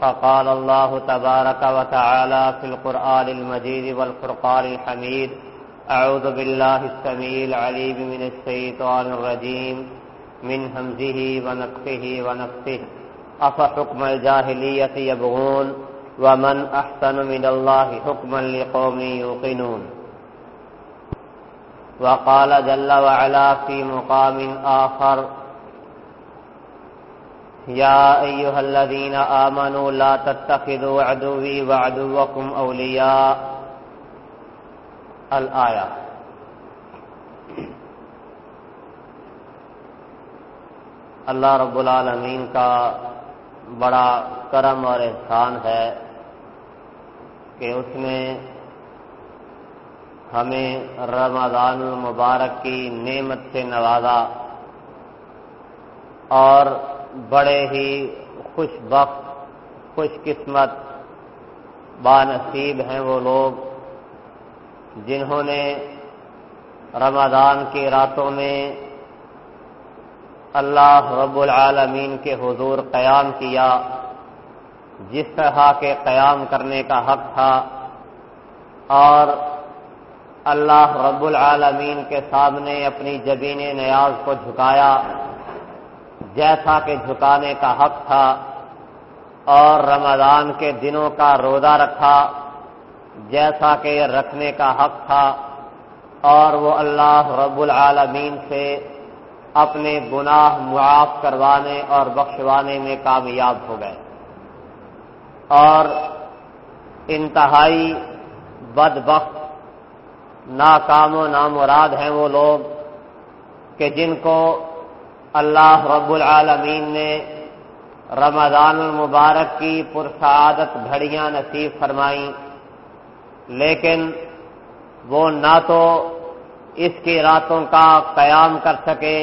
فقال الله تبارك وتعالى في القرآن المجيد والفرقان الحميد، أعوذ بالله السميع العليم من الشيطان الرجيم، من همزه ونقفه ونقفه أفحكم الجاهلية يبغون، ومن أحسن من الله حكما لقوم يوقنون. وقال جل وعلا في مقام آخر يا أيها الذين آمنوا لا تتخذوا عدوي وعدوكم أولياء. الآية. اللہ رب العالمین کا بڑا کرم اور احسان ہے کہ اس نے ہمیں رمضان المبارک کی نعمت سے نوازا اور بڑے ہی خوش بخت خوش قسمت با نصیب ہیں وہ لوگ جنہوں نے رمضان کی راتوں میں اللہ رب العالمین کے حضور قیام کیا۔ جس طرح کے قیام کرنے کا حق تھا اور اللہ رب العالمین کے سامنے اپنی جبین نیاز کو جھکایا۔ جیسا کہ جھکانے کا حق تھا اور رمضان کے دنوں کا روزہ رکھا، جیسا کہ رکھنے کا حق تھا اور وہ اللہ رب العالمین سے اپنے گناہ معاف کروانے اور بخشوانے میں کامیاب ہو گئے۔ اور انتہائی بد بخت ناکام و نامراد ہیں وہ لوگ کہ جن کو اللہ رب العالمین نے رمضان المبارک کی پرسعادت گھڑیاں نصیب فرمائیں، لیکن وہ نہ تو اس کی راتوں کا قیام کر سکے،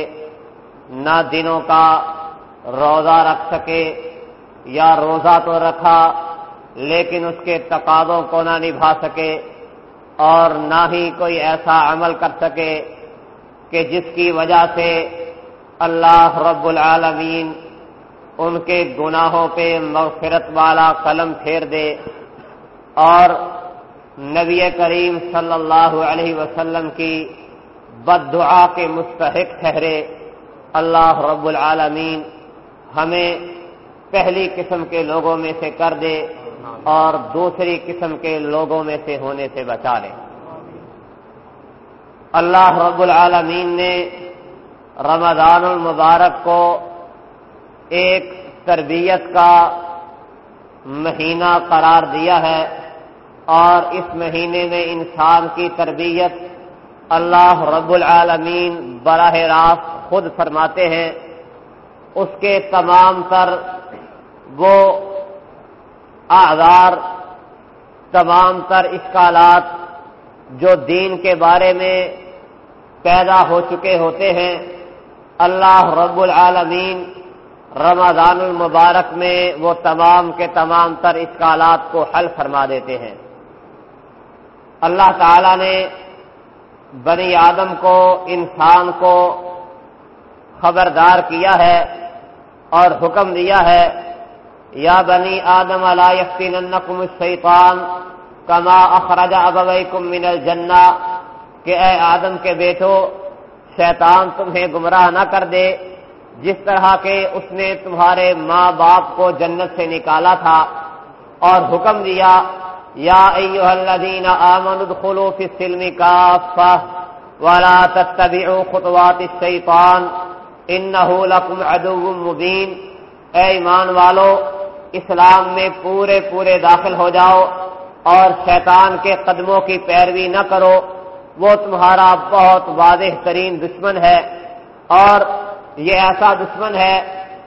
نہ دنوں کا روزہ رکھ سکے یا روزہ تو رکھا، لیکن اس کے تقاضوں کو نہ نبھا سکے اور نہ ہی کوئی ایسا عمل کر سکے کہ جس کی وجہ سے اللہ رب العالمین، ان کے گناہوں پہ مغفرت والا قلم پھیر دے۔ اور نبی کریم صلی اللہ علیہ وسلم کی بد دعا کے مستحق ٹھہرے۔ اللہ رب العالمین ہمیں پہلی قسم کے لوگوں میں سے کر دے اور دوسری قسم کے لوگوں میں سے ہونے سے بچا لے۔ اللہ رب العالمین نے رمضان المبارک کو ایک تربیت کا مہینہ قرار دیا ہے اور اس مہینے میں انسان کی تربیت اللہ رب العالمین براہ راست خود فرماتے ہیں۔ اس کے تمام تر وہ آزار تمام تر اشکالات جو دین کے بارے میں پیدا ہو چکے ہوتے ہیں۔ اللہ رب العالمین رمضان المبارک میں وہ تمام کے تمام تر اشکالات کو حل فرما دیتے ہیں۔ اللہ تعالی نے بنی آدم کو، انسان کو خبردار کیا ہے اور حکم دیا ہے، یا بنی آدم علیکم الشیطان کما اخرج ابویکم من الجنہ، کہ اے آدم کے بیٹو شیطان تمہیں گمراہ نہ کر دے۔ جس طرح کے اس نے تمہارے ماں باپ کو جنت سے نکالا تھا اور حکم دیا، یا ایوہ الذین آمنوا ادخلوا فی السلم کافہ ولا تتبعوا خطوات الشیطان انہو لکم عدو مبین۔ اے ایمان والو، اسلام میں پورے پورے داخل ہو جاؤ اور شیطان کے قدموں کی پیروی نہ کرو۔ وہ تمہارا بہت واضح ترین دشمن ہے اور یہ ایسا دشمن ہے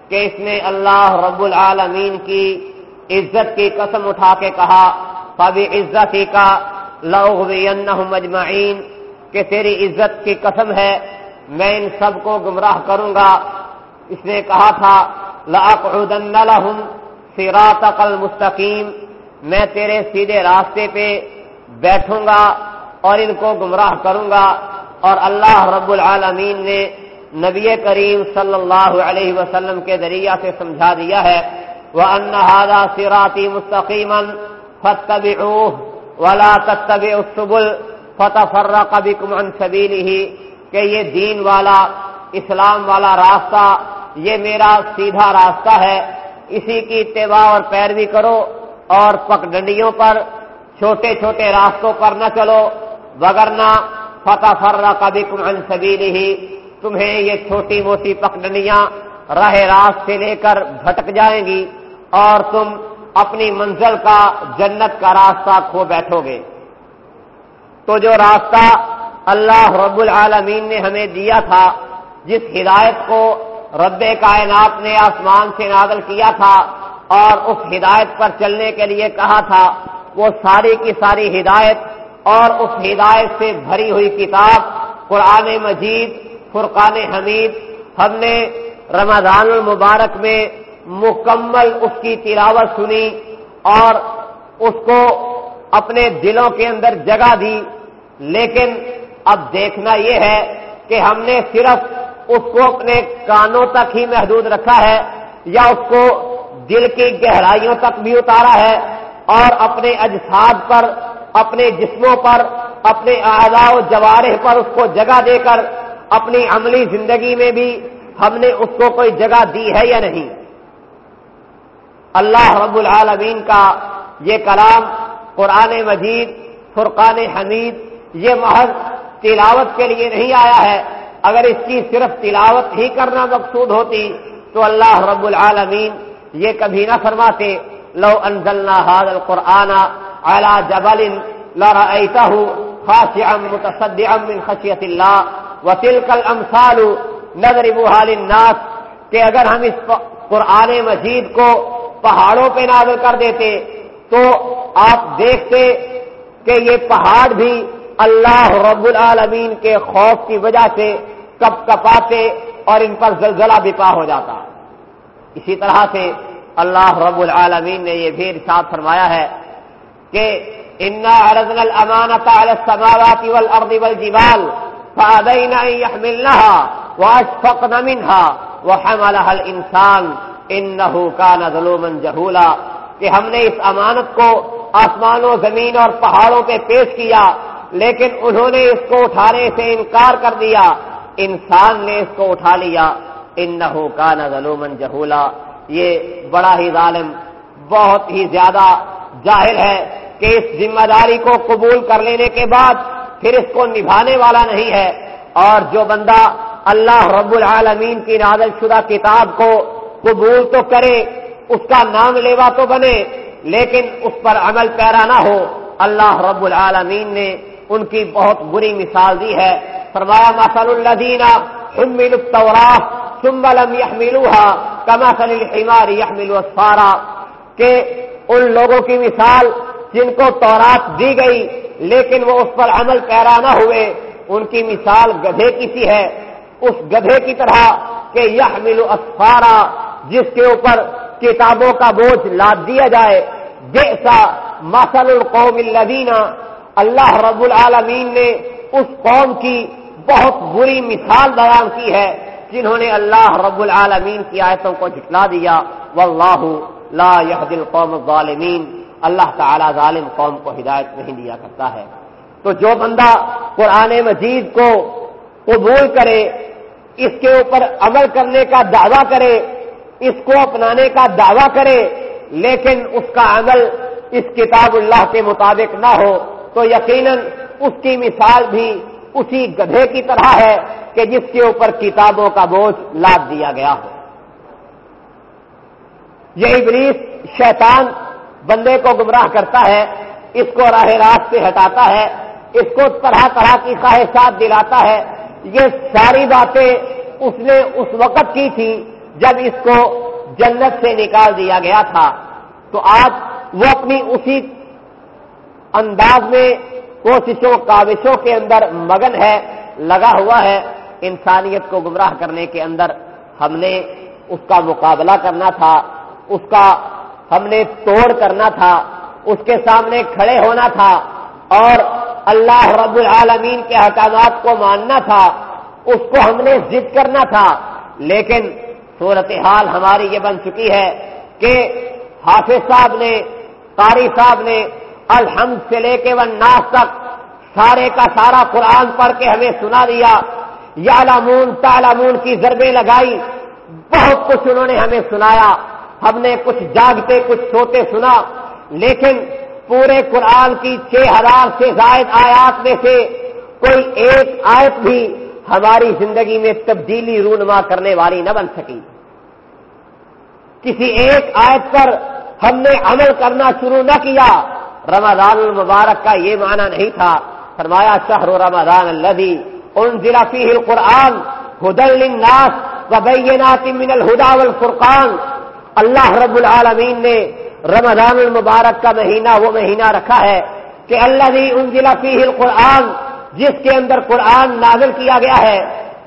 کہ اس نے اللہ رب العالمین کی عزت کی قسم اٹھا کے کہا فبی عزتی کا مجمعین کہ تیری عزت کی قسم ہے، میں ان سب کو گمراہ کروں گا۔ اس نے کہا تھا لاقعدن لهم صراطك المستقیم میں تیرے سیدھے راستے پہ بیٹھوں گا۔ اور ان کو گمراہ کروں گا۔ اور اللہ رب العالمین نے نبی کریم صلی اللہ علیہ وسلم کے ذریعہ سے سمجھا دیا ہے۔ وہ انہادا سراتی مستقیم فتب ولا تتب السبل فتح فرا کبھی کمن سبیلی کہ یہ دین والا، اسلام والا راستہ، یہ میرا سیدھا راستہ ہے۔ اسی کی اتباع اور پیروی کرو اور پکڈنڈیوں پر، چھوٹے چھوٹے راستوں پر نہ چلو۔ وگرنا فتح فرا کبھی کمن سبیلی تمہیں یہ چھوٹی موٹی پکڈنیاں راہ راست سے لے کر بھٹک جائیں گی اور تم اپنی منزل کا جنت کا راستہ کھو بیٹھو گے۔ تو جو راستہ اللہ رب العالمین نے ہمیں دیا تھا، جس ہدایت کو رب کائنات نے آسمان سے نازل کیا تھا اور اس ہدایت پر چلنے کے لیے کہا تھا، وہ ساری کی ساری ہدایت اور اس ہدایت سے بھری ہوئی کتاب قرآن مجید، فرقان حمید، ہم نے رمضان المبارک میں مکمل اس کی تلاوت سنی اور اس کو اپنے دلوں کے اندر جگہ دی۔ لیکن اب دیکھنا یہ ہے کہ ہم نے صرف اس کو اپنے کانوں تک ہی محدود رکھا ہے یا اس کو دل کی گہرائیوں تک بھی اتارا ہے اور اپنے اجساد پر اپنے جسموں پر، اپنے اعضاء و جوارح پر اس کو جگہ دے کر، اپنی عملی زندگی میں بھی ہم نے اس کو کوئی جگہ دی ہے یا نہیں؟ اللہ رب العالمین کا یہ کلام قرآن مجید، فرقان حمید، یہ محض تلاوت کے لیے نہیں آیا ہے۔ اگر اس کی صرف تلاوت ہی کرنا مقصود ہوتی تو اللہ رب العالمین یہ کبھی نہ فرماتے، لو انزلنا هذا القرآن على جبل لرأيته خاشعا متصدعا من خشية الله. وتلك الامثال نضربها للناس کہ اگر ہم اس قرآن مجید کو پہاڑوں پہ نازل کر دیتے تو آپ دیکھتے کہ یہ پہاڑ بھی اللہ رب العالمین کے خوف کی وجہ سے کپ کپاتے اور ان پر زلزلہ بپا ہو جاتا۔ اسی طرح سے اللہ رب العالمین نے یہ بھی ارشاد فرمایا ہے کہ انا ارزن الامانت على السماوات والارض والجبال فابين ان يحملنها واشفقن منها وحملها الانسان انه كان ظلوما جهولا کہ ہم نے اس امانت کو آسمانوں، زمین اور پہاڑوں پہ پیش کیا، لیکن انہوں نے اس کو اٹھانے سے انکار کر دیا۔ انسان نے اس کو اٹھا لیا۔ ان کا ظلومن جہولا یہ بڑا ہی ظالم، بہت ہی زیادہ ظاہر ہے کہ اس ذمہ داری کو قبول کر لینے کے بعد پھر اس کو نبھانے والا نہیں ہے۔ اور جو بندہ اللہ رب العالمین کی نازل شدہ کتاب کو قبول تو کرے، اس کا نام لیوا تو بنے، لیکن اس پر عمل پیرا نہ ہو۔ اللہ رب العالمین نے ان کی بہت بری مثال دی ہے۔ فرمایا مسل الدینہ ثم لم يحملوها، كمثل الحمار يحمل اسفارا کہ ان لوگوں کی مثال جن کو تورات دی گئی، لیکن وہ اس پر عمل پیرا نہ ہوئے۔ ان کی مثال گدھے کی سی ہے۔ اس گدھے کی طرح کہ یحمل اسفارا جس کے اوپر کتابوں کا بوجھ لاد دیا جائے۔ جیسا مسل القوم الذین۔ اللہ رب العالمین نے اس قوم کی بہت بری مثال بیان کی ہے، جنہوں نے اللہ رب العالمین کی آیتوں کو جھٹلا دیا۔ واللہ لا يهدي القوم الظالمین، اللہ تعالی ظالم قوم کو ہدایت نہیں دیا کرتا ہے۔ تو جو بندہ قرآن مجید کو قبول کرے، اس کے اوپر عمل کرنے کا دعویٰ کرے، اس کو اپنانے کا دعویٰ کرے، لیکن اس کا عمل اس کتاب اللہ کے مطابق نہ ہو، تو یقیناً اس کی مثال بھی اسی گدھے کی طرح ہے کہ جس کے اوپر کتابوں کا بوجھ لاد دیا گیا ہو۔ یہ ابلیس شیطان بندے کو گمراہ کرتا ہے، اس کو راہ راست سے ہٹاتا ہے، اس کو طرح طرح کی خواہشات دلاتا ہے۔ یہ ساری باتیں اس نے اس وقت کی تھی جب اس کو جنت سے نکال دیا گیا تھا۔ تو آج وہ اپنی اسی انداز میں کوششوں، کاوشوں کے اندر مگن ہے، لگا ہوا ہے۔ انسانیت کو گمراہ کرنے کے اندر ہم نے اس کا مقابلہ کرنا تھا۔ اس کا ہم نے توڑ کرنا تھا، اس کے سامنے کھڑے ہونا تھا اور اللہ رب العالمین کے احکامات کو ماننا تھا، اس کو ہم نے ضد کرنا تھا۔ لیکن صورتحال ہماری یہ بن چکی ہے کہ حافظ صاحب نے، قاری صاحب نے الحمد سے لے کے وہ ناس تک سارے کا سارا قرآن پڑھ کے ہمیں سنا دیا۔ یا لامون تالامون کی ضربیں لگائی، بہت کچھ انہوں نے ہمیں سنایا۔ ہم نے کچھ جاگتے کچھ سوتے سنا، لیکن پورے قرآن کی چھ ہزار سے زائد آیات میں سے کوئی ایک آیت بھی ہماری زندگی میں تبدیلی رونما کرنے والی نہ بن سکی۔ کسی ایک آیت پر ہم نے عمل کرنا شروع نہ کیا۔ رمضان المبارک کا یہ معنی نہیں تھا۔ فرمایا، شہر رمضان الذي انزل فيه القرآن هدى للناس وبينات من الهدى والفرقان۔ اللہ رب العالمین نے رمضان المبارک کا مہینہ وہ مہینہ رکھا ہے کہ اللہ نے ان ضلع القرآن، جس کے اندر قرآن نازل کیا گیا ہے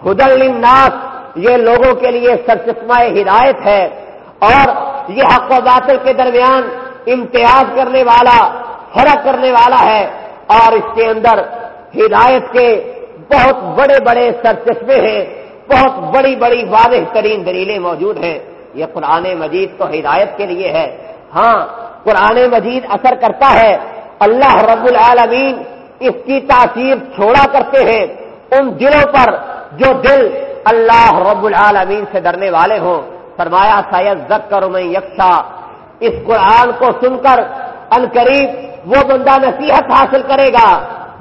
ہدل الناس یہ لوگوں کے لیے سرچسمہ ہدایت ہے اور یہ حق و باطل کے درمیان امتیاز کرنے والا فرق کرنے والا ہے اور اس کے اندر ہدایت کے بہت بڑے بڑے سرچسمے ہیں، بہت بڑی بڑی واضح ترین دلیلیں موجود ہیں۔ یہ قرآن مجید تو ہدایت کے لیے ہے۔ ہاں قرآن مجید اثر کرتا ہے۔ اللہ رب العالمین اس کی تاثیر چھوڑا کرتے ہیں۔ ان دلوں پر جو دل اللہ رب العالمین سے ڈرنے والے ہوں۔ فرمایا سید زک کر میں یکشا اس قرآن کو سن کر ان قریب وہ بندہ نصیحت حاصل کرے گا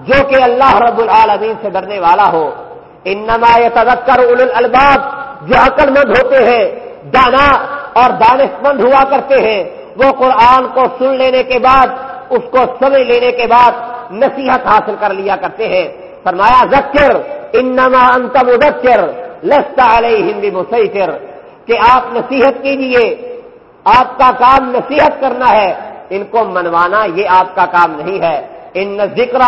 جو کہ اللہ رب العالمین سے ڈرنے والا ہو۔ انما يتذكر اولو الالباب، جو عقل مند ہوتے ہیں۔ دانا اور دانش مند ہوا کرتے ہیں۔ وہ قرآن کو سن لینے کے بعد، اس کو سمجھ لینے کے بعد نصیحت حاصل کر لیا کرتے ہیں۔ فرمایا، ذکر، انما انت مذکر، لست علیہم بمسیطر۔ کہ آپ نصیحت کیجیے، آپ کا کام نصیحت کرنا ہے، ان کو منوانا یہ آپ کا کام نہیں ہے۔ ان ذکر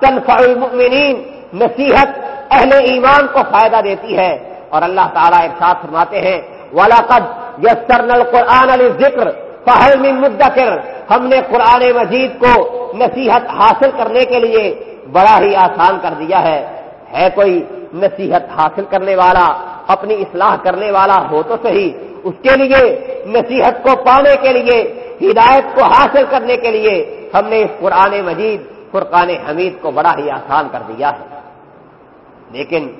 تنفع المؤمنین، نصیحت اہل ایمان کو فائدہ دیتی ہے۔ اور اللہ تعالیٰ ایک ساتھ فرماتے ہیں ولاقد یسرن القرآن علی ذکر فہل من مدکر ہم نے قرآن مجید کو نصیحت حاصل کرنے کے لیے بڑا ہی آسان کر دیا ہے۔ ہے کوئی نصیحت حاصل کرنے والا، اپنی اصلاح کرنے والا ہو تو صحیح، اس کے لیے، نصیحت کو پانے کے لیے، ہدایت کو حاصل کرنے کے لیے ہم نے اس قرآن مجید، فرقان حمید کو بڑا ہی آسان کر دیا ہے۔ لیکن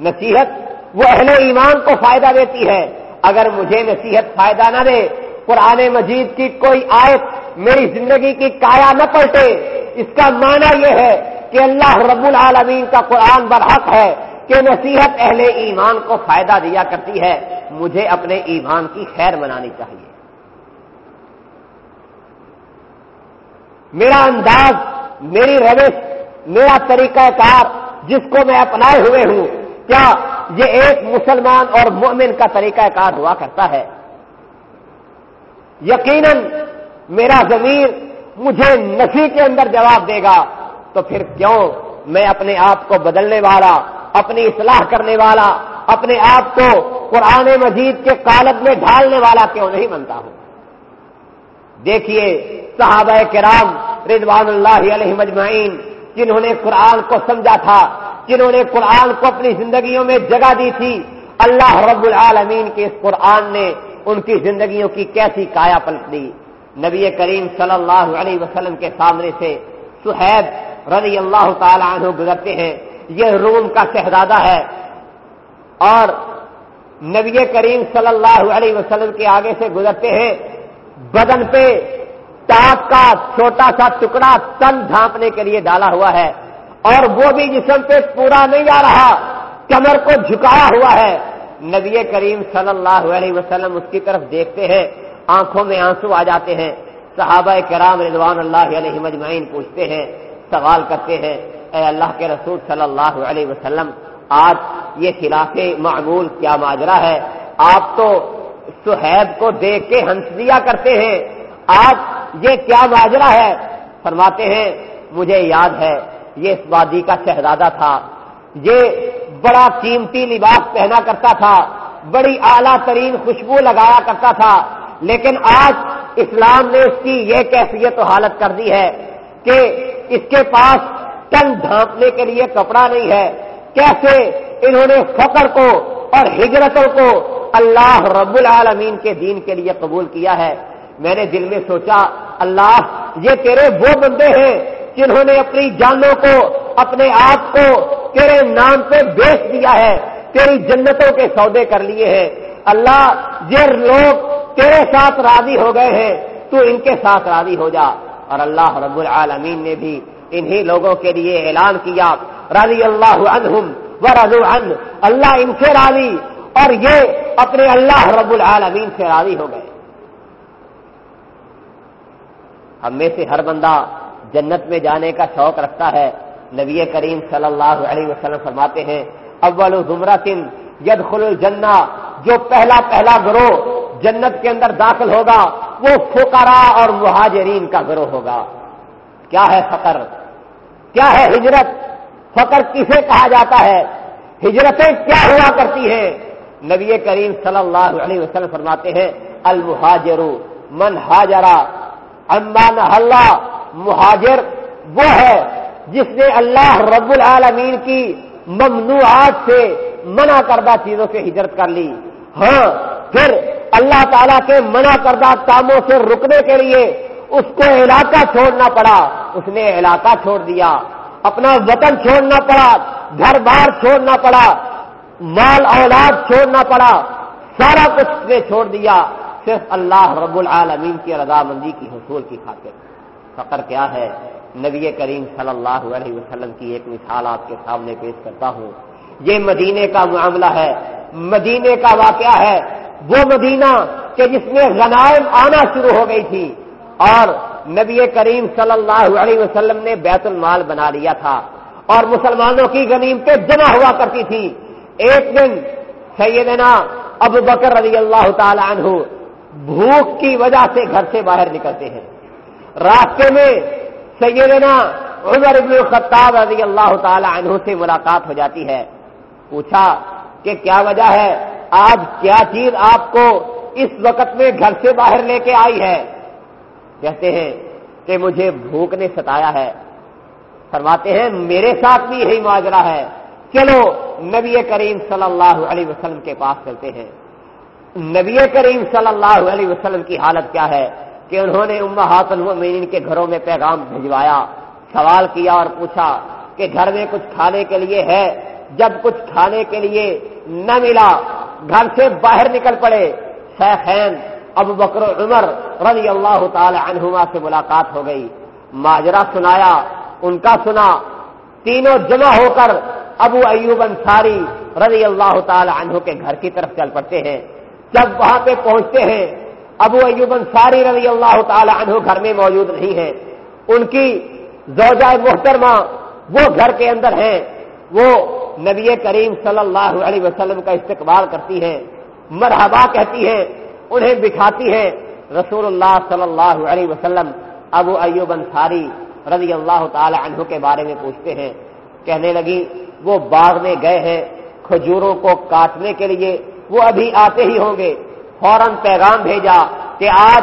نصیحت وہ اہل ایمان کو فائدہ دیتی ہے اگر مجھے نصیحت فائدہ نہ دے، قرآن مجید کی کوئی آیت میری زندگی کی کایا نہ پلٹے، اس کا معنی یہ ہے کہ اللہ رب العالمین کا قرآن برحق ہے کہ نصیحت اہل ایمان کو فائدہ دیا کرتی ہے۔ مجھے اپنے ایمان کی خیر منانی چاہیے۔ میرا انداز، میری روش، میرا طریقہ کار، جس کو میں اپنائے ہوئے ہوں کیا یہ ایک مسلمان اور مومن کا طریقہ کار ہوا کرتا ہے؟ یقیناً میرا ضمیر مجھے نفی کے اندر جواب دے گا، تو پھر کیوں میں اپنے آپ کو بدلنے والا، اپنی اصلاح کرنے والا، اپنے آپ کو قرآن مجید کے کالب میں ڈھالنے والا کیوں نہیں بنتا ہوں؟ دیکھیے صحابہ کرام رضوان اللہ علیہ مجمعین، جنہوں نے قرآن کو سمجھا تھا جنہوں نے قرآن کو اپنی زندگیوں میں جگہ دی تھی، اللہ رب العالمین کے اس قرآن نے ان کی زندگیوں کی کیسی کایا پلٹ دی۔ نبی کریم صلی اللہ علیہ وسلم کے سامنے سے سہیب رضی اللہ تعالی عنہ گزرتے ہیں۔ یہ روم کا شہزادہ ہے۔ اور نبی کریم صلی اللہ علیہ وسلم کے آگے سے گزرتے ہیں۔ بدن پہ ٹاپ کا چھوٹا سا ٹکڑا تن ڈھانپنے کے لیے ڈالا ہوا ہے۔ اور وہ بھی جسم پہ پورا نہیں آ رہا، کمر کو جھکایا ہوا ہے۔ نبی کریم صلی اللہ علیہ وسلم اس کی طرف دیکھتے ہیں، آنکھوں میں آنسو آ جاتے ہیں۔ صحابہ کرام رضوان اللہ علیہ مجمعین پوچھتے ہیں، سوال کرتے ہیں، اے اللہ کے رسول صلی اللہ علیہ وسلم، آج یہ خلاف معمول کیا ماجرا ہے؟ آپ تو سہیب کو دیکھ کے ہنس دیا کرتے ہیں۔ آج یہ کیا ماجرا ہے؟ فرماتے ہیں، مجھے یاد ہے یہ اس وادی کا شہزادہ تھا۔ یہ بڑا قیمتی لباس پہنا کرتا تھا، بڑی اعلیٰ ترین خوشبو لگایا کرتا تھا۔ لیکن آج اسلام نے اس کی یہ کیفیت و حالت کر دی ہے کہ اس کے پاس تن ڈھانپنے کے لیے کپڑا نہیں ہے۔ کیسے انہوں نے فقر کو اور ہجرتوں کو اللہ رب العالمین کے دین کے لیے قبول کیا ہے۔ میں نے دل میں سوچا، اللہ یہ تیرے وہ بندے ہیں جنہوں نے اپنی جانوں کو، اپنے آپ کو تیرے نام پہ بیچ دیا ہے، تیری جنتوں کے سودے کر لیے ہیں۔ اللہ، یہ لوگ تیرے ساتھ راضی ہو گئے ہیں، تو ان کے ساتھ راضی ہو جا۔ اور اللہ رب العالمین نے بھی انہی لوگوں کے لیے اعلان کیا، رضی اللہ عنہم و رضو عن اللہ ان سے راضی، اور یہ اپنے اللہ رب العالمین سے راضی ہو گئے۔ ہم میں سے ہر بندہ جنت میں جانے کا شوق رکھتا ہے۔ نبی کریم صلی اللہ علیہ وسلم فرماتے ہیں، اول زمرہ ید خل الجنا جو پہلا پہلا گروہ جنت کے اندر داخل ہوگا، وہ فکرا اور مہاجرین کا گروہ ہوگا۔ کیا ہے فقر؟ کیا ہے ہجرت؟ فقر کسے کہا جاتا ہے؟ ہجرتیں کیا ہوا کرتی ہیں؟ نبی کریم صلی اللہ علیہ وسلم فرماتے ہیں المہاجر من ہاجرا امان اللہ مہاجر وہ ہے جس نے اللہ رب العالمین کی ممنوعات سے منع کردہ چیزوں سے ہجرت کر لی۔ ہاں پھر اللہ تعالیٰ کے منع کردہ کاموں سے رکنے کے لیے اس کو علاقہ چھوڑنا پڑا۔ اس نے علاقہ چھوڑ دیا۔ اپنا وطن چھوڑنا پڑا، گھر بار چھوڑنا پڑا، مال اولاد چھوڑنا پڑا، سارا کچھ اس نے چھوڑ دیا۔ صرف اللہ رب العالمین کی رضامندی کی حصول کی خاطر۔ فقر کیا ہے؟ نبی کریم صلی اللہ علیہ وسلم کی ایک مثال آپ کے سامنے پیش کرتا ہوں۔ یہ مدینے کا معاملہ ہے۔ مدینے کا واقعہ ہے۔ وہ مدینہ کہ جس میں غنائم آنا شروع ہو گئی تھی اور نبی کریم صلی اللہ علیہ وسلم نے بیت المال بنا لیا تھا اور مسلمانوں کی غنیمتیں جمع ہوا کرتی تھی۔ ایک دن سیدنا ابو بکر رضی اللہ تعالی عنہ بھوک کی وجہ سے گھر سے باہر نکلتے ہیں۔ راستے میں سیدنا عمر ابن الخطاب رضی اللہ تعالی عنہ سے ملاقات ہو جاتی ہے۔ پوچھا کہ کیا وجہ ہے؟ آج کیا چیز آپ کو اس وقت میں گھر سے باہر لے کے آئی ہے؟ کہتے ہیں کہ مجھے بھوک نے ستایا ہے۔ فرماتے ہیں، میرے ساتھ بھی یہی ماجرا ہے۔ چلو، نبی کریم صلی اللہ علیہ وسلم کے پاس چلتے ہیں۔ نبی کریم صلی اللہ علیہ وسلم کی حالت کیا ہے؟ کہ انہوں نے امہات المؤمنین کے گھروں میں پیغام بھجوایا، سوال کیا اور پوچھا کہ گھر میں کچھ کھانے کے لیے ہے؟ جب کچھ کھانے کے لیے نہ ملا، گھر سے باہر نکل پڑے۔ شیخین ابو بکر عمر رضی اللہ تعالی عنہما سے ملاقات ہو گئی۔ ماجرا سنایا، ان کا سنا، تینوں جمع ہو کر ابو ایوب انصاری رضی اللہ تعالی عنہ کے گھر کی طرف چل پڑتے ہیں۔ جب وہاں پہ پہنچتے ہیں ابو ایوب انصاری رضی اللہ تعالی عنہ گھر میں موجود نہیں ہے ان کی زوجہ محترمہ وہ گھر کے اندر ہیں۔ وہ نبی کریم صلی اللہ علیہ وسلم کا استقبال کرتی ہیں، مرحبا کہتی ہیں، انہیں بٹھاتی ہیں۔ رسول اللہ صلی اللہ علیہ وسلم ابو ایوب انصاری رضی اللہ تعالی عنہ کے بارے میں پوچھتے ہیں۔ کہنے لگی، وہ باغ میں گئے ہیں، کھجوروں کو کاٹنے کے لیے وہ ابھی آتے ہی ہوں گے۔ فوراً پیغام بھیجا کہ آج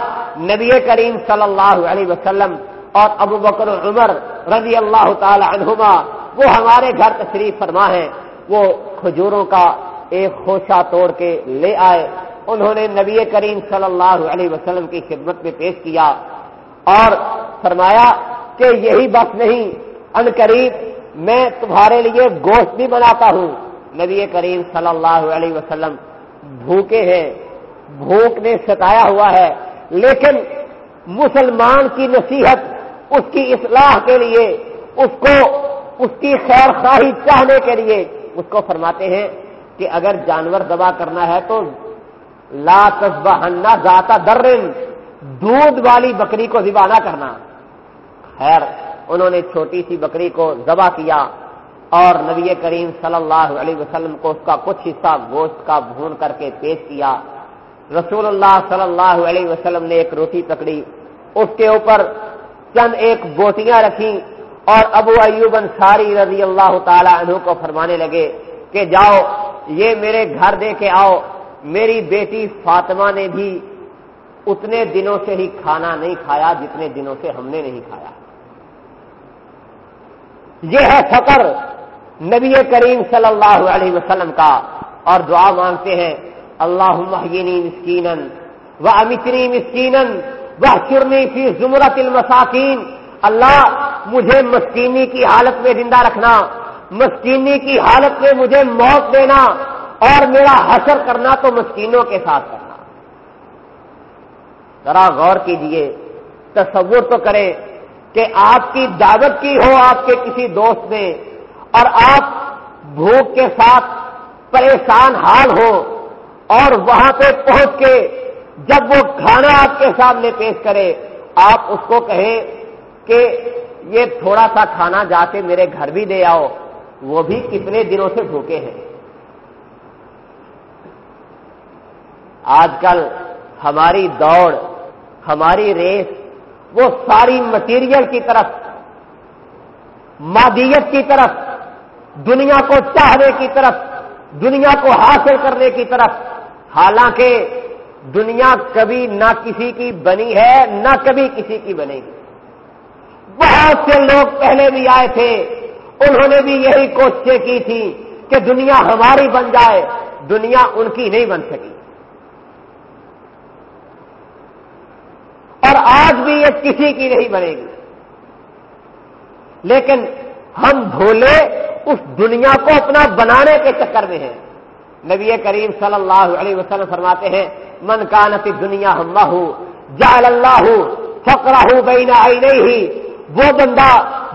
نبی کریم صلی اللہ علیہ وسلم اور ابو بکر عمر رضی اللہ تعالی عنہما، وہ ہمارے گھر تشریف فرما ہے وہ کھجوروں کا ایک خوشہ توڑ کے لے آئے۔ انہوں نے نبی کریم صلی اللہ علیہ وسلم کی خدمت میں پیش کیا اور فرمایا کہ یہی بس نہیں، ان قریب میں تمہارے لیے گوشت بھی بناتا ہوں۔ نبی کریم صلی اللہ علیہ وسلم بھوکے ہیں۔ بھوک نے ستایا ہوا ہے، لیکن مسلمان کی نصیحت اس کی اصلاح کے لیے، اس کو، اس کی خیر خواہی چاہنے کے لیے اس کو فرماتے ہیں کہ اگر جانور دبا کرنا ہے تو لا تصبہ ذاتا درن، دودھ والی بکری کو ذبح نہ کرنا۔ خیر، انہوں نے چھوٹی سی بکری کو ذبح کیا اور نبی کریم صلی اللہ علیہ وسلم کو اس کا کچھ حصہ گوشت کا بھون کر کے پیش کیا۔ رسول اللہ صلی اللہ علیہ وسلم نے ایک روٹی پکڑی۔ اس کے اوپر چند ایک بوٹیاں رکھی اور ابو ایوب انصاری رضی اللہ تعالی عنہ کو فرمانے لگے کہ جاؤ، یہ میرے گھر دے کے آؤ۔ میری بیٹی فاطمہ نے بھی اتنے دنوں سے ہی کھانا نہیں کھایا جتنے دنوں سے ہم نے نہیں کھایا۔ یہ ہے فقر نبی کریم صلی اللہ علیہ وسلم کا اور دعا مانگتے ہیں اللہ مسکین و امتنی مسکین وہ چرنی فی زمرت المساکین اللہ، مجھے مسکینی کی حالت میں زندہ رکھنا، مسکینی کی حالت میں مجھے موت دینا اور میرا حشر کرنا تو مسکینوں کے ساتھ کرنا۔ ذرا غور کیجیے، تصور تو کریں کہ آپ کی دعوت کی ہو آپ کے کسی دوست نے اور آپ بھوک کے ساتھ پریشان حال ہو اور وہاں پہ پہنچ کے جب وہ کھانا آپ کے سامنے پیش کرے، آپ اس کو کہیں کہ یہ تھوڑا سا کھانا جا کے میرے گھر بھی دے آؤ، وہ بھی کتنے دنوں سے بھوکے ہیں۔ آج کل ہماری دوڑ، ہماری ریس، وہ ساری مٹیریل کی طرف، مادیت کی طرف، دنیا کو چاہنے کی طرف، دنیا کو حاصل کرنے کی طرف۔ حالانکہ دنیا کبھی نہ کسی کی بنی ہے، نہ کبھی کسی کی بنے گی بہت سے لوگ پہلے بھی آئے تھے، انہوں نے بھی یہی کوششیں کی تھی کہ دنیا ہماری بن جائے، دنیا ان کی نہیں بن سکی۔ اور آج بھی یہ کسی کی نہیں بنے گی۔ لیکن ہم بھولے، اس دنیا کو اپنا بنانے کے چکر میں ہیں۔ نبی کریم صلی اللہ علیہ وسلم فرماتے ہیں، من کانتی دنیا ہم جال اللہ فکرا ہوں بہین آئی نہیں ہی وہ بندہ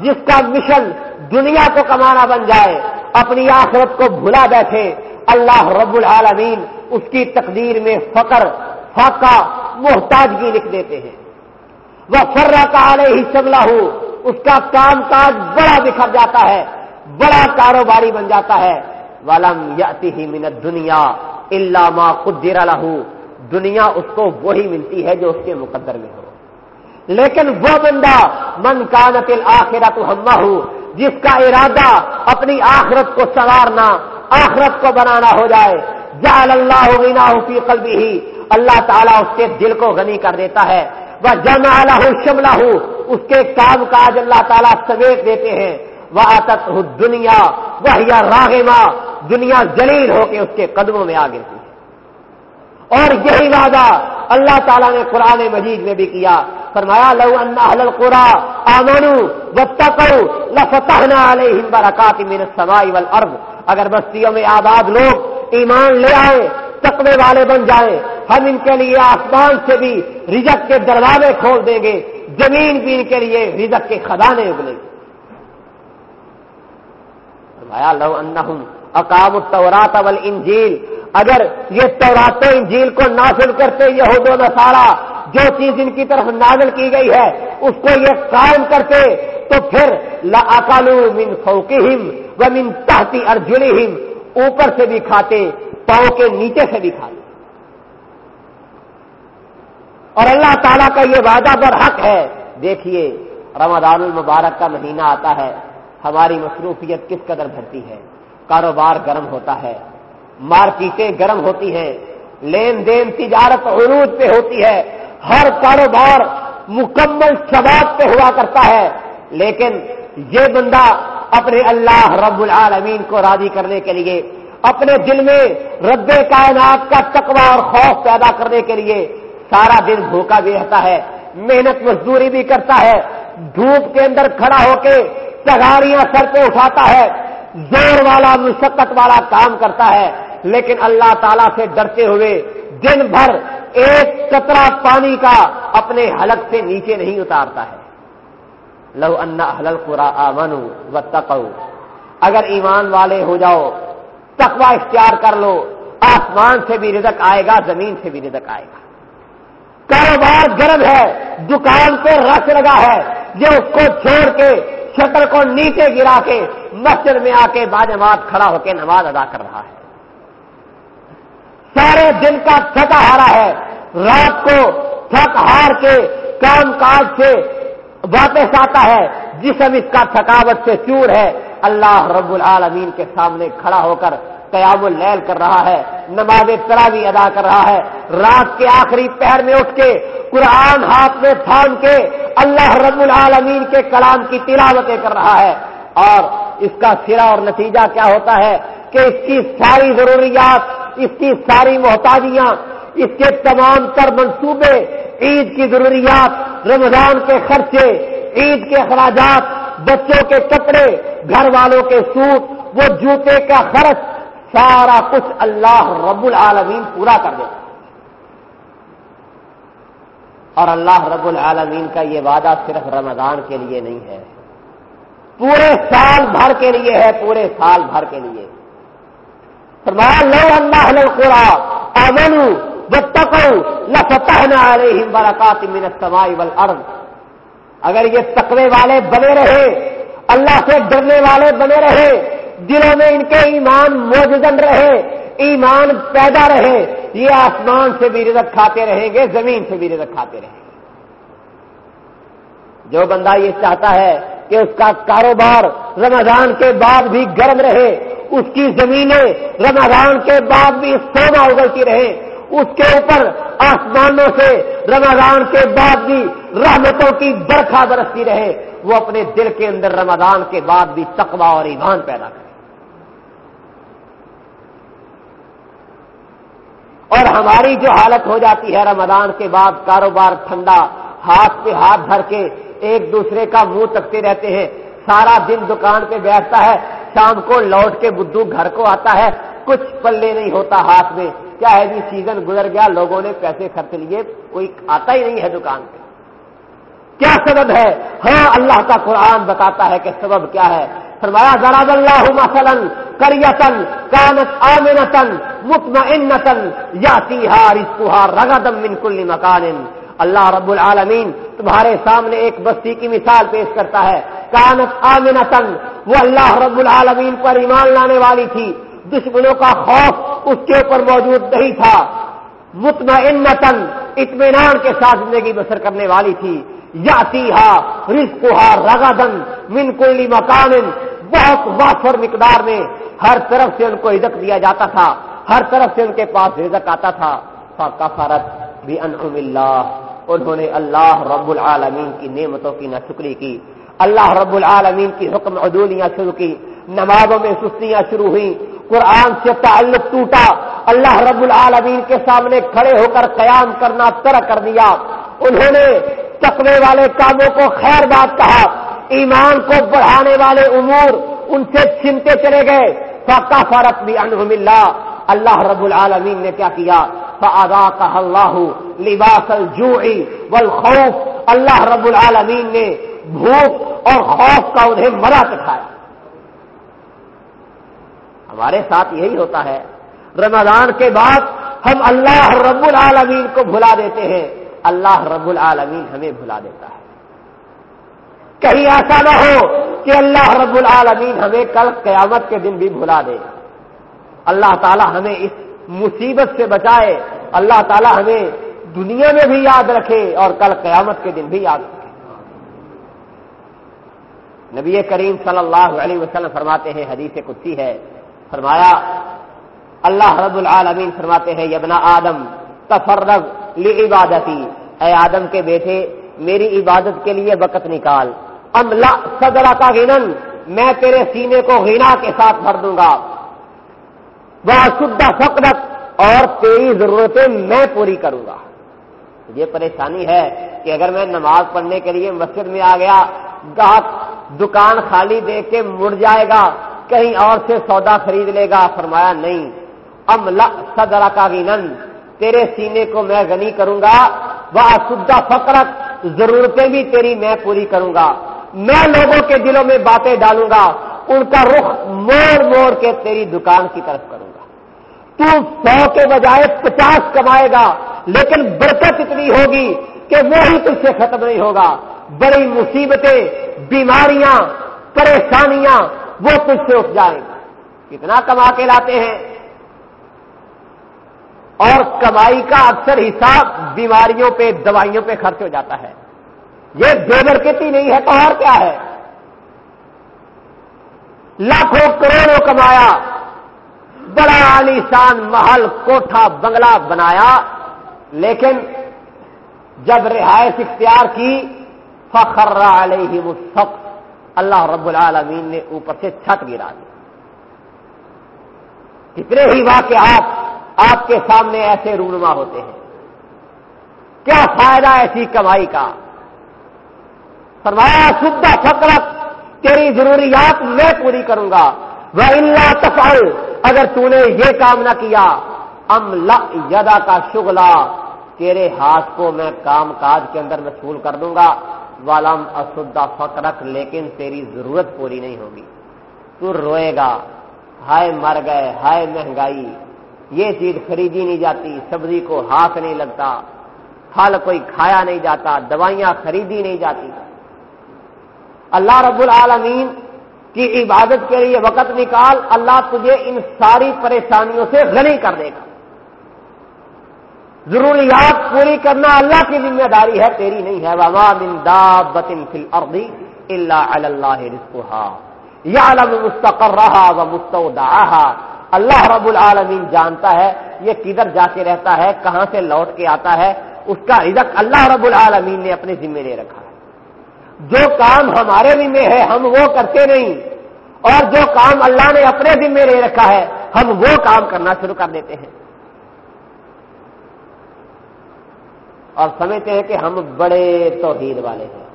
جس کا مشن دنیا کو کمانا بن جائے، اپنی آخرت کو بھلا بیٹھے، اللہ رب العالمین اس کی تقدیر میں فقر، فاقہ، محتاجگی لکھ دیتے ہیں۔ وہ فرا کا آلے ہی ہو اس کا کام کاج بڑا بکھر جاتا ہے، بڑا کاروباری بن جاتا ہے۔ والم یاتی ہی منت دنیا اللہ ما قدر لہو دنیا اس کو وہی ملتی ہے جو اس کے مقدر میں ہو۔ لیکن وہ بندہ، من کانت آخرت ہم جس کا ارادہ اپنی آخرت کو سنوارنا، آخرت کو بنانا ہو جائے جال اللہ غنا فی قلبی ہی اللہ تعالیٰ اس کے دل کو غنی کر دیتا ہے۔ وہ جمع شملہ اس کے کام کاج اللہ تعالیٰ سمیت دیتے ہیں۔ وہ آتت دنیا وہ راگما دنیا جلیل ہو کے اس کے قدموں میں آ گرتی ہے اور یہی وعدہ اللہ تعالیٰ نے قرآن مجید میں بھی کیا۔ فرمایا، لو ان اہل القرى امنوا واتقوا لفتحنا عليهم بركات من السماء والارض اگر بستیوں میں آباد لوگ ایمان لے آئے، تقوی والے بن جائیں، ہم ان کے لیے آسمان سے بھی رزق کے دروازے کھول دیں گے، زمین بھی ان کے لیے رزق کے خدانے اگلیں۔ گے فرمایا، لو انہم اقام التورات والانجیل، اگر یہ تورات انجیل کو نافذ کرتے یہود و نصارہ، جو چیز ان کی طرف نازل کی گئی ہے، اس کو یہ قائم کرتے، تو پھر لاکالو من فوقہم و من تحتی ارجلہم، اوپر سے بھی کھاتے، پاؤں کے نیچے سے بھی کھاتے۔ اور اللہ تعالیٰ کا یہ وعدہ پر حق ہے، دیکھیے، رمضان المبارک کا مہینہ آتا ہے۔ ہماری مصروفیت کس قدر بھرتی ہے؟ کاروبار گرم ہوتا ہے، مارکیٹیں گرم ہوتی ہیں، لین دین تجارت عروج پہ ہوتی ہے، ہر کاروبار مکمل ثباب پہ ہوا کرتا ہے، لیکن یہ بندہ اپنے اللہ رب العالمین کو راضی کرنے کے لیے، اپنے دل میں رب کائنات کا تقوی اور خوف پیدا کرنے کے لیے سارا دن بھوکا بھی رہتا ہے، محنت مزدوری بھی کرتا ہے دھوپ کے اندر کھڑا ہو کے سگاریاں سر پہ اٹھاتا ہے۔ زور والا، مشقت والا کام کرتا ہے۔ لیکن اللہ تعالی سے ڈرتے ہوئے دن بھر ایک قطرہ پانی کا اپنے حلق سے نیچے نہیں اتارتا ہے۔ لو انا حلل پورا آمن و تقو اگر ایمان والے ہو جاؤ تقوا اختیار کر لو۔ آسمان سے بھی رزق آئے گا، زمین سے بھی رزق آئے گا۔ کاروبار گرم ہے، دکان پہ رش لگا ہے۔ یہ اس کو چھوڑ کے شٹر کو نیچے گرا کے مسجد میں آ کے باجماعت کھڑا ہو کے نماز ادا کر رہا ہے۔ سارے دن کا تھکا ہارا ہے۔ رات کو تھک ہار کے کام کاج سے واپس آتا ہے۔ جسم اس کا تھکاوٹ سے چور ہے۔ اللہ رب العالمین کے سامنے کھڑا ہو کر قیام اللیل کر رہا ہے، نماز تراوی ادا کر رہا ہے۔ رات کے آخری پہر میں اٹھ کے، قرآن ہاتھ میں تھام کے، اللہ رب العالمین کے کلام کی تلاوتیں کر رہا ہے۔ اور اس کا سرا اور نتیجہ کیا ہوتا ہے کہ اس کی ساری ضروریات، اس کی ساری محتاجیاں، اس کے تمام تر منصوبے، عید کی ضروریات، رمضان کے خرچے، عید کے اخراجات، بچوں کے کپڑے، گھر والوں کے سوٹ، وہ جوتے کا خرچ سارا کچھ اللہ رب العالمین پورا کر دیتا اور اللہ رب العالمین کا یہ وعدہ صرف رمضان کے لیے نہیں ہے۔ پورے سال بھر کے لیے ہے، پورے سال بھر کے لیے۔ لو اللہ قرآ امن لفتحنا علیہم برکات من السماء والارض۔ اگر یہ تقوی والے بنے رہے، اللہ سے ڈرنے والے بنے رہے دلوں میں ان کے ایمان موجودن رہے، ایمان پیدا رہے، یہ آسمان سے بھی رزق کھاتے رہیں گے، زمین سے بھی رزق کھاتے رہیں گے۔ جو بندہ یہ چاہتا ہے کہ اس کا کاروبار رمضان کے بعد بھی گرم رہے، اس کی زمینیں رمضان کے بعد بھی سونا اگلتی رہے اس کے اوپر آسمانوں سے رمضان کے بعد بھی رحمتوں کی برکھا برستی رہے، وہ اپنے دل کے اندر رمضان کے بعد بھی تقوی اور ایمان پیدا کرے۔ اور ہماری جو حالت ہو جاتی ہے رمضان کے بعد کاروبار ٹھنڈا، ہاتھ پہ ہاتھ دھر کے ایک دوسرے کا منہ تکتے رہتے ہیں۔ سارا دن دکان پہ بیٹھتا ہے، شام کو لوٹ کے بدھو گھر کو آتا ہے۔ کچھ پلے نہیں ہوتا ہاتھ میں۔ کیا ہے جی سیزن گزر گیا، لوگوں نے پیسے خرچ لیے، کوئی آتا ہی نہیں ہے دکان پہ۔ کیا سبب ہے؟ ہاں اللہ کا قرآن بتاتا ہے کہ سبب کیا ہے۔ فرمایا، ضرب اللہ مثلا کریتن کانت آمنتن مطمئنتن یاتیہا رزقها رغدا من کل مکان. اللہ رب العالمین تمہارے سامنے ایک بستی کی مثال پیش کرتا ہے۔ کانت آمنتن وہ اللہ رب العالمین پر ایمان لانے والی تھی۔ دشمنوں کا خوف اس کے اوپر موجود نہیں تھا۔ مطمئنتن اطمینان کے ساتھ زندگی بسر کرنے والی تھی۔ یاتی ہا رزقها من کل مکان۔ بہت وافر مقدار میں ہر طرف سے ان کو عزت دیا جاتا تھا، ہر طرف سے ان کے پاس رزق آتا تھا۔ کفارت بھی انعم اللہ انہوں نے اللہ رب العالمین کی نعمتوں کی نہ شکری کی۔ اللہ رب العالمین کی حکم عدولیاں شروع کی۔ نمازوں میں سستیاں شروع ہوئی قرآن سے تعلق ٹوٹا۔ اللہ رب العالمین کے سامنے کھڑے ہو کر قیام کرنا ترک کر دیا۔ انہوں نے تقوی والے کاموں کو خیر بات کہا، ایمان کو بڑھانے والے امور ان سے چھنتے چلے گئے۔ فاقا فارت بھی انہم اللہ اللہ رب العالمین نے کیا کیا؟ کا اللہ لباس الجوعی والخوف۔ اللہ رب العالمین نے بھوک اور خوف کا انہیں مرا دکھایا۔ ہمارے ساتھ یہی ہوتا ہے۔ رمضان کے بعد ہم اللہ رب العالمین کو بھلا دیتے ہیں۔ اللہ رب العالمین ہمیں بھلا دیتا ہے۔ کہیں ایسا نہ ہو کہ اللہ رب العالمین ہمیں کل قیامت کے دن بھی بھلا دے۔ اللہ تعالی ہمیں اس مصیبت سے بچائے۔ اللہ تعالی ہمیں دنیا میں بھی یاد رکھے اور کل قیامت کے دن بھی یاد رکھے۔ نبی کریم صلی اللہ علیہ وسلم فرماتے ہیں، حدیث کچی ہے۔ فرمایا، اللہ رب العالمین فرماتے ہیں یبنا آدم تفرغ لی عبادتی اے آدم کے بیٹے، میری عبادت کے لیے وقت نکال۔ املا صدرا کا گنن میں تیرے سینے کو غنا کے ساتھ بھر دوں گا۔ وہ شدہ فقرت اور تیری ضرورتیں میں پوری کروں گا۔ یہ پریشانی ہے کہ اگر میں نماز پڑھنے کے لیے مسجد میں آ گیا، گاہک دکان خالی دیکھ کے مڑ جائے گا، کہیں اور سے سودا خرید لے گا۔ فرمایا، نہیں۔ املا صدرا کا گنن تیرے سینے کو میں غنی کروں گا۔ وہ شدہ فقرت ضرورتیں بھی تیری میں پوری کروں گا۔ میں لوگوں کے دلوں میں باتیں ڈالوں گا۔ ان کا رخ موڑ موڑ کے تیری دکان کی طرف کروں گا۔ تو سو کے بجائے پچاس کمائے گا، لیکن برکت اتنی ہوگی کہ وہی تجھ سے ختم نہیں ہوگا۔ بڑی مصیبتیں، بیماریاں، پریشانیاں، وہ تجھ سے اٹھ جائیں گی کتنا کما کے لاتے ہیں؟ اور کمائی کا اکثر حساب بیماریوں پہ، دوائیوں پہ خرچ ہو جاتا ہے۔ یہ بے برکتی نہیں ہے تو اور کیا ہے؟ لاکھوں کروڑوں کمایا، بڑا عالیشان محل کوٹھا بنگلہ بنایا، لیکن جب رہائش اختیار کی، فخر علیہ مصف اللہ رب العالمین نے اوپر سے چھت گرا دی۔ کتنے ہی واقعات آپ کے سامنے ایسے رونما ہوتے ہیں۔ کیا فائدہ ایسی کمائی کا؟ فرمایا سدھا فکرت تیری ضروریات میں پوری کروں گا۔ وہ اللہ تفعل، اگر تو نے یہ کام نہ کیا۔ ام یدا کا شگلا تیرے ہاتھ کو میں کام کاج کے اندر مشغول کر دوں گا۔ والم اسدا فکرت لیکن تیری ضرورت پوری نہیں ہوگی۔ تو روئے گا۔ ہائے مر گئے، ہائے مہنگائی۔ یہ چیز خریدی نہیں جاتی، سبزی کو ہاتھ نہیں لگتا، پھل کوئی کھایا نہیں جاتا، دوائیاں خریدی نہیں جاتی۔ اللہ رب العالمین کی عبادت کے لیے وقت نکال، اللہ تجھے ان ساری پریشانیوں سے غنی کر دے گا۔ ضروریات پوری کرنا اللہ کی ذمہ داری ہے، تیری نہیں ہے۔ وما من دابت فی الارض الا علی اللہ رزقها۔ یعلم مستقرها ومستودعها۔ اللہ رب العالمین جانتا ہے یہ کدھر جا کے رہتا ہے، کہاں سے لوٹ کے آتا ہے، اس کا رزق اللہ رب العالمین نے اپنے ذمہ لے رکھا ہے۔ جو کام ہمارے ذمے ہے، ہم وہ کرتے نہیں۔ اور جو کام اللہ نے اپنے ذمے لے رکھا ہے، ہم وہ کام کرنا شروع کر دیتے ہیں۔ اور سمجھتے ہیں کہ ہم بڑے توحید والے ہیں۔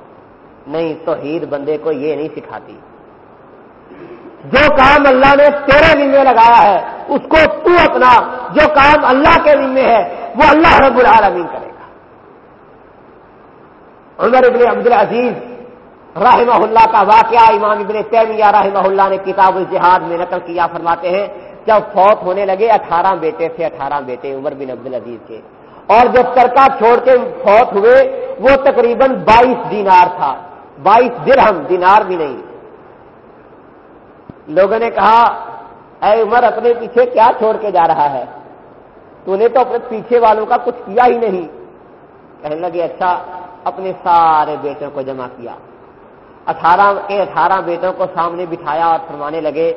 نہیں، توحید بندے کو یہ نہیں سکھاتی۔ جو کام اللہ نے تیرے ذمے لگایا ہے، اس کو تو اپنا، جو کام اللہ کے ذمے ہے، وہ اللہ رب العالمین کرے گا۔ عمر ابن عبد العزیز رحمہ اللہ کا واقعہ امام ابن تیمیہ رحمہ اللہ نے کتاب الجہاد میں نقل کیا، فرماتے ہیں، جب فوت ہونے لگے، اٹھارہ بیٹے تھے، اٹھارہ بیٹے عمر بن عبد العزیز کے۔ اور جو ترکا چھوڑ کے فوت ہوئے، وہ تقریباً بائیس دینار تھا۔ بائیس درہم، دینار بھی نہیں۔ لوگوں نے کہا، اے عمر، اپنے پیچھے کیا چھوڑ کے جا رہا ہے؟ تو نے تو اپنے پیچھے والوں کا کچھ کیا ہی نہیں۔ کہنے لگے اچھا اپنے سارے بیٹوں کو جمع کیا۔ اٹھارہ کے اٹھارہ بیٹوں کو سامنے بٹھایا اور فرمانے لگے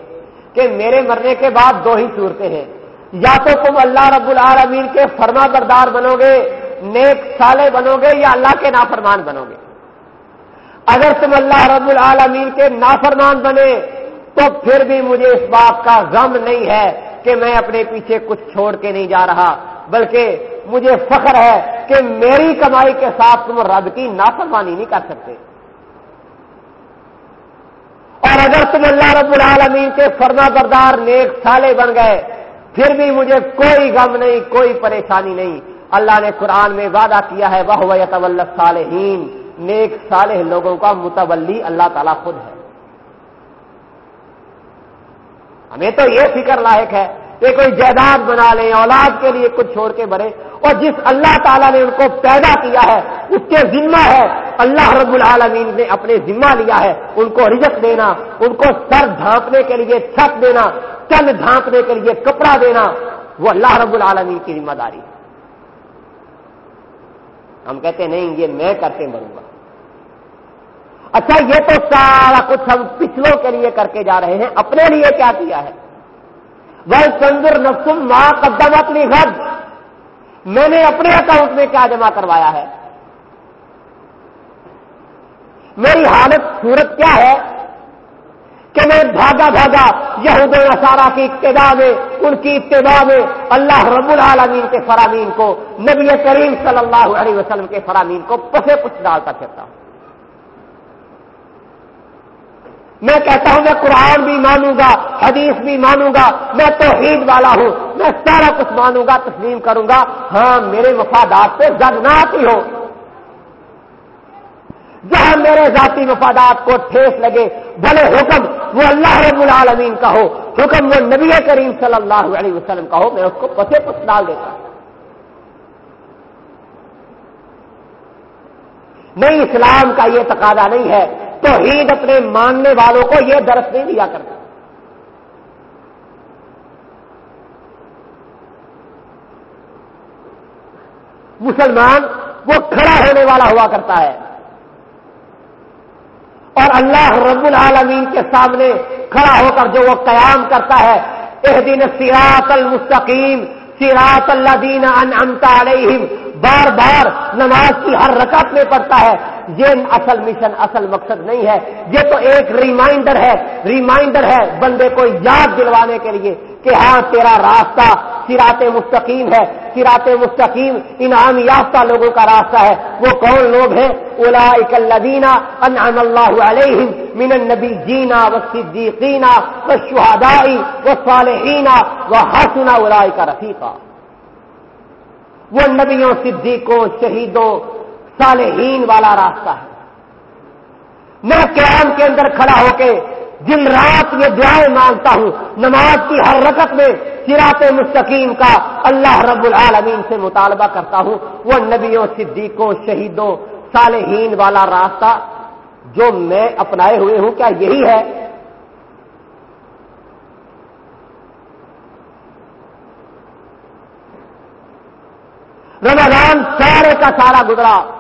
کہ میرے مرنے کے بعد دو ہی صورتیں ہیں۔ یا تو تم اللہ رب العالمین کے فرما بردار بنو گے نیک سالے بنو گے یا اللہ کے نافرمان بنو گے اگر تم اللہ رب العالمین کے نافرمان بنے تو پھر بھی مجھے اس بات کا غم نہیں ہے کہ میں اپنے پیچھے کچھ چھوڑ کے نہیں جا رہا، بلکہ مجھے فخر ہے کہ میری کمائی کے ساتھ تم رب کی نافرمانی نہیں کر سکتے۔ اور اگر تم اللہ رب العالمین کے فرما بردار نیک سالے بن گئے، پھر بھی مجھے کوئی غم نہیں، کوئی پریشانی نہیں۔ اللہ نے قرآن میں وعدہ کیا ہے وہ یتول صالحین نیک صالح لوگوں کا متولی اللہ تعالیٰ خود ہے۔ ہمیں تو یہ فکر لائق ہے کہ کوئی جائیداد بنا لیں اولاد کے لیے کچھ چھوڑ کے بڑے اور جس اللہ تعالیٰ نے ان کو پیدا کیا ہے، اس کے ذمہ ہے۔ اللہ رب العالمین نے اپنے ذمہ لیا ہے۔ ان کو رزق دینا، ان کو سر ڈھانپنے کے لیے چھت دینا، چند ڈھانپنے کے لیے کپڑا دینا، وہ اللہ رب العالمین کی ذمہ داری ہے۔ ہم کہتے نہیں، یہ میں کرتے مروں گا۔ اچھا یہ تو سارا کچھ ہم پچھلوں کے لیے کر کے جا رہے ہیں، اپنے لیے کیا کیا ہے؟ وہ چندر نسم ماں قدم اپنی گھر میں نے اپنے اکاؤنٹ میں کیا جمع کروایا ہے؟ میری حالت، صورت کیا ہے؟ کہ میں بھاگا بھاگا یہود نصارہ کی ابتدا میں، ان کی ابتدا میں اللہ رب العالمین کے فرامین کو، نبی کریم صلی اللہ علیہ وسلم کے فرامین کو پسے پچھ ڈالتا پھرتا ہوں۔ میں کہتا ہوں، میں قرآن بھی مانوں گا، حدیث بھی مانوں گا، میں توحید والا ہوں، میں سارا کچھ مانوں گا، تسلیم کروں گا۔ ہاں میرے مفادات پہ زد نہ آتی ہو جہاں میرے ذاتی مفادات کو ٹھیس لگے، بھلے حکم وہ اللہ رب العالمین کا ہو، حکم وہ نبی کریم صلی اللہ علیہ وسلم کا ہو، میں اس کو پسے پس ڈال دیتا ہوں۔ نہیں، اسلام کا یہ تقاضا نہیں ہے توحید اپنے ماننے والوں کو یہ درس نہیں دیا کرتا۔ مسلمان وہ کھڑا ہونے والا ہوا کرتا ہے۔ اور اللہ رب العالمین کے سامنے کھڑا ہو کر جو وہ قیام کرتا ہے اح دن سیرات المستقیم سیرات اللہ دین انتا علیہم بار بار نماز کی ہر رکعت میں پڑتا ہے۔ یہ اصل مشن اصل مقصد نہیں ہے۔ یہ تو ایک ریمائنڈر ہے۔ ریمائنڈر ہے بندے کو یاد دلوانے کے لیے کہ ہاں تیرا راستہ سراط مستقیم ہے۔ سراط مستقیم انعام یافتہ لوگوں کا راستہ ہے۔ وہ کون لوگ ہیں؟ اولا اکلدینہ انعام اللہ علیہم من النبی جینا و صدیقینا و شہدائی و صالحینا و حسنا اولا کا رفیقہ وہ نبیوں، صدیقوں، شہیدوں، صالحین والا راستہ ہے۔ میں قیام کے اندر کھڑا ہو کے دن رات یہ دعائیں مانگتا ہوں۔ نماز کی ہر رکت میں سراط مستقیم کا اللہ رب العالمین سے مطالبہ کرتا ہوں۔ وہ نبیوں، صدیقوں، شہیدوں، صالحین والا راستہ جو میں اپنائے ہوئے ہوں۔ کیا یہی ہے رمضان سارے کا سارا گزرا۔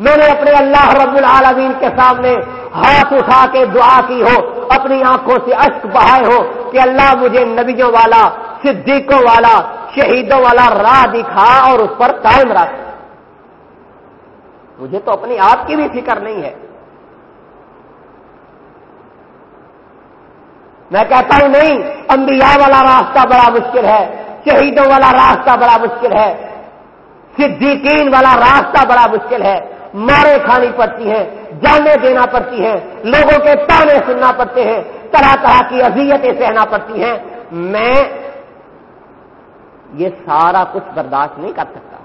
میں نے اپنے اللہ رب العالمین کے سامنے ہاتھ اٹھا کے دعا کی ہو، اپنی آنکھوں سے اشک بہائے ہو کہ اللہ مجھے نبیوں والا، صدیقوں والا، شہیدوں والا راہ دکھا اور اس پر قائم رکھ۔ مجھے تو اپنی آپ کی بھی فکر نہیں ہے۔ میں کہتا ہوں، نہیں، انبیاء والا راستہ بڑا مشکل ہے، شہیدوں والا راستہ بڑا مشکل ہے۔ صدیقین والا راستہ بڑا مشکل ہے، مارے کھانی پڑتی ہیں، جانے دینا پڑتی ہیں، لوگوں کے تانے سننا پڑتے ہیں، طرح طرح کی اذیتیں سہنا پڑتی ہیں۔ میں یہ سارا کچھ برداشت نہیں کر سکتا۔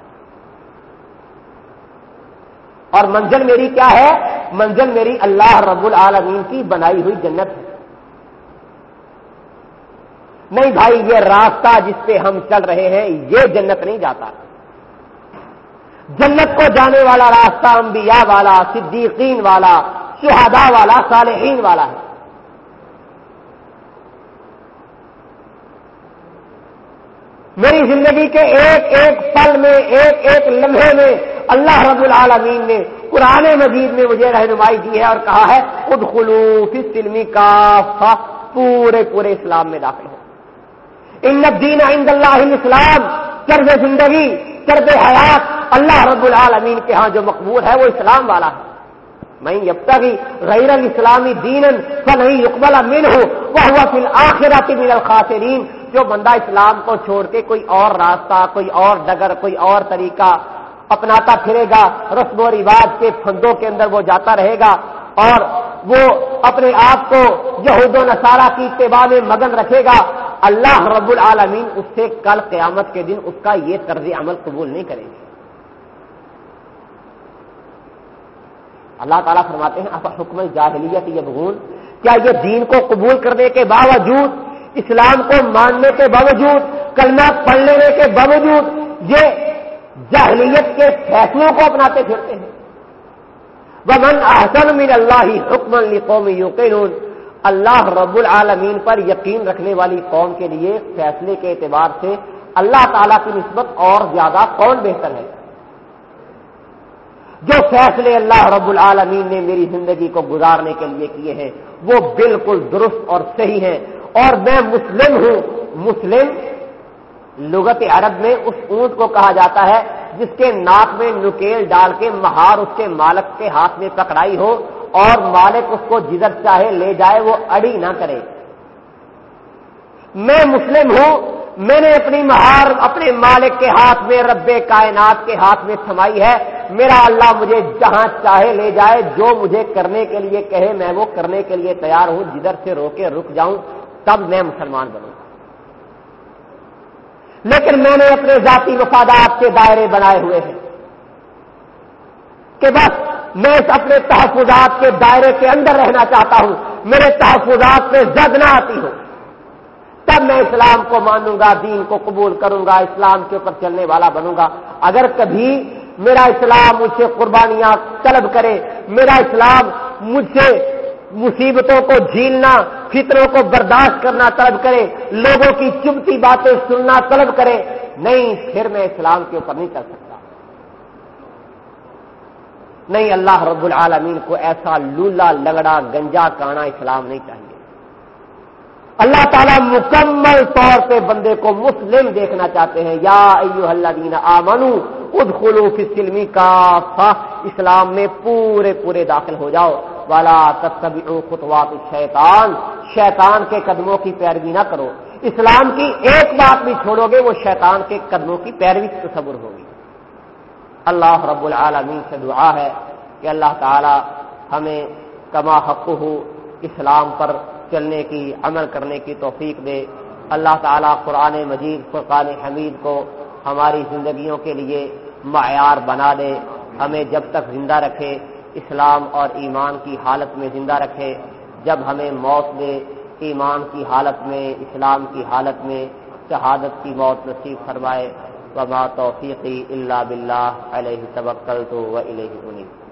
اور منزل میری کیا ہے؟ منزل میری اللہ رب العالمین کی بنائی ہوئی جنت ہے۔ نہیں بھائی، یہ راستہ جس پہ ہم چل رہے ہیں، یہ جنت نہیں جاتا۔ جنت کو جانے والا راستہ انبیاء والا، صدیقین والا شہدا والا، صالحین والا ہے۔ میری زندگی کے ایک ایک پل میں، ایک ایک لمحے میں اللہ رب العالمین نے قرآن مجید میں مجھے رہنمائی دی ہے اور کہا ہے خود خلوف سلمی کا پورے پورے اسلام میں داخل ہو۔ ان دین عند اللہ اسلام طرز زندگی، طرز حیات اللہ رب العالمین کے ہاں جو مقبول ہے وہ اسلام والا ہے۔ میں جب تک غیر الاسلامی دین نہیں یقبل امین ہوں وہ ہوا فی الآخرات من الخاسرین۔ جو بندہ اسلام کو چھوڑ کے کوئی اور راستہ، کوئی اور ڈگر، کوئی اور طریقہ اپناتا پھرے گا، رسم و رواج کے پھندوں کے اندر وہ جاتا رہے گا اور وہ اپنے آپ کو یہود و نصارہ کی اتباع میں مگن رکھے گا، اللہ رب العالمین اس سے کل قیامت کے دن اس کا یہ طرز عمل قبول نہیں کرے گی۔ اللہ تعالیٰ فرماتے ہیں آپ حکم جاہلیت یہ بھون کیا یہ دین کو قبول کرنے کے باوجود، اسلام کو ماننے کے باوجود، کلمہ پڑھ لینے کے باوجود یہ جاہلیت کے فیصلوں کو اپناتے پھرتے ہیں؟ ومن احسن من اللہ حکم قوم یوقین اللہ رب العالمین پر یقین رکھنے والی قوم کے لیے فیصلے کے اعتبار سے اللہ تعالیٰ کی نسبت اور زیادہ کون بہتر ہے؟ جو فیصلے اللہ رب العالمین نے میری زندگی کو گزارنے کے لیے کیے ہیں، وہ بالکل درست اور صحیح ہیں۔ اور میں مسلم ہوں۔ مسلم لغت عرب میں اس اونٹ کو کہا جاتا ہے، جس کے ناک میں نکیل ڈال کے مہار اس کے مالک کے ہاتھ میں پکڑائی ہو اور مالک اس کو جدھر چاہے لے جائے، وہ اڑی نہ کرے۔ میں مسلم ہوں۔ میں نے اپنی مہار اپنے مالک کے ہاتھ میں، رب کائنات کے ہاتھ میں تھمائی ہے۔ میرا اللہ مجھے جہاں چاہے لے جائے، جو مجھے کرنے کے لیے کہے، میں وہ کرنے کے لیے تیار ہوں۔ جدھر سے روکے، رک جاؤں، تب میں مسلمان بنوں۔ گا لیکن میں نے اپنے ذاتی مفادات کے دائرے بنائے ہوئے ہیں کہ بس میں اپنے تحفظات کے دائرے کے اندر رہنا چاہتا ہوں۔ میرے تحفظات میں زد نہ آتی ہو تب میں اسلام کو مانوں گا، دین کو قبول کروں گا، اسلام کے اوپر چلنے والا بنوں گا، اگر کبھی میرا اسلام مجھ سے قربانیاں طلب کرے، میرا اسلام مجھ سے مصیبتوں کو جھیلنا فطروں کو برداشت کرنا طلب کرے، لوگوں کی چمتی باتیں سننا طلب کرے، نہیں، پھر میں اسلام کے اوپر نہیں کر سکتا۔ نہیں، اللہ رب العالمین کو ایسا لولا لگڑا گنجا کانا اسلام نہیں چاہیے۔ تعالیٰ مکمل طور پہ بندے کو مسلم دیکھنا چاہتے ہیں۔ یا ایو اللہ دینا آمنو خود خلو فلمی کا اسلام میں پورے پورے داخل ہو جاؤ۔ والا تصویر خطوات شیطان شیطان کے قدموں کی پیروی نہ کرو۔ اسلام کی ایک بات بھی چھوڑو گے، وہ شیطان کے قدموں کی پیروی تصور ہوگی۔ اللہ رب العالمین سے دعا ہے کہ اللہ تعالی ہمیں کما حق ہو اسلام پر چلنے کی، عمل کرنے کی توفیق دے۔ اللہ تعالیٰ قرآن مجید، فرقان حمید کو ہماری زندگیوں کے لیے معیار بنا دے۔ ہمیں جب تک زندہ رکھے، اسلام اور ایمان کی حالت میں زندہ رکھے۔ جب ہمیں موت دے، ایمان کی حالت میں، اسلام کی حالت میں شہادت کی موت نصیب فرمائے۔ وما توفیقی اللہ بلّہ علیہ توکل تو و علیہ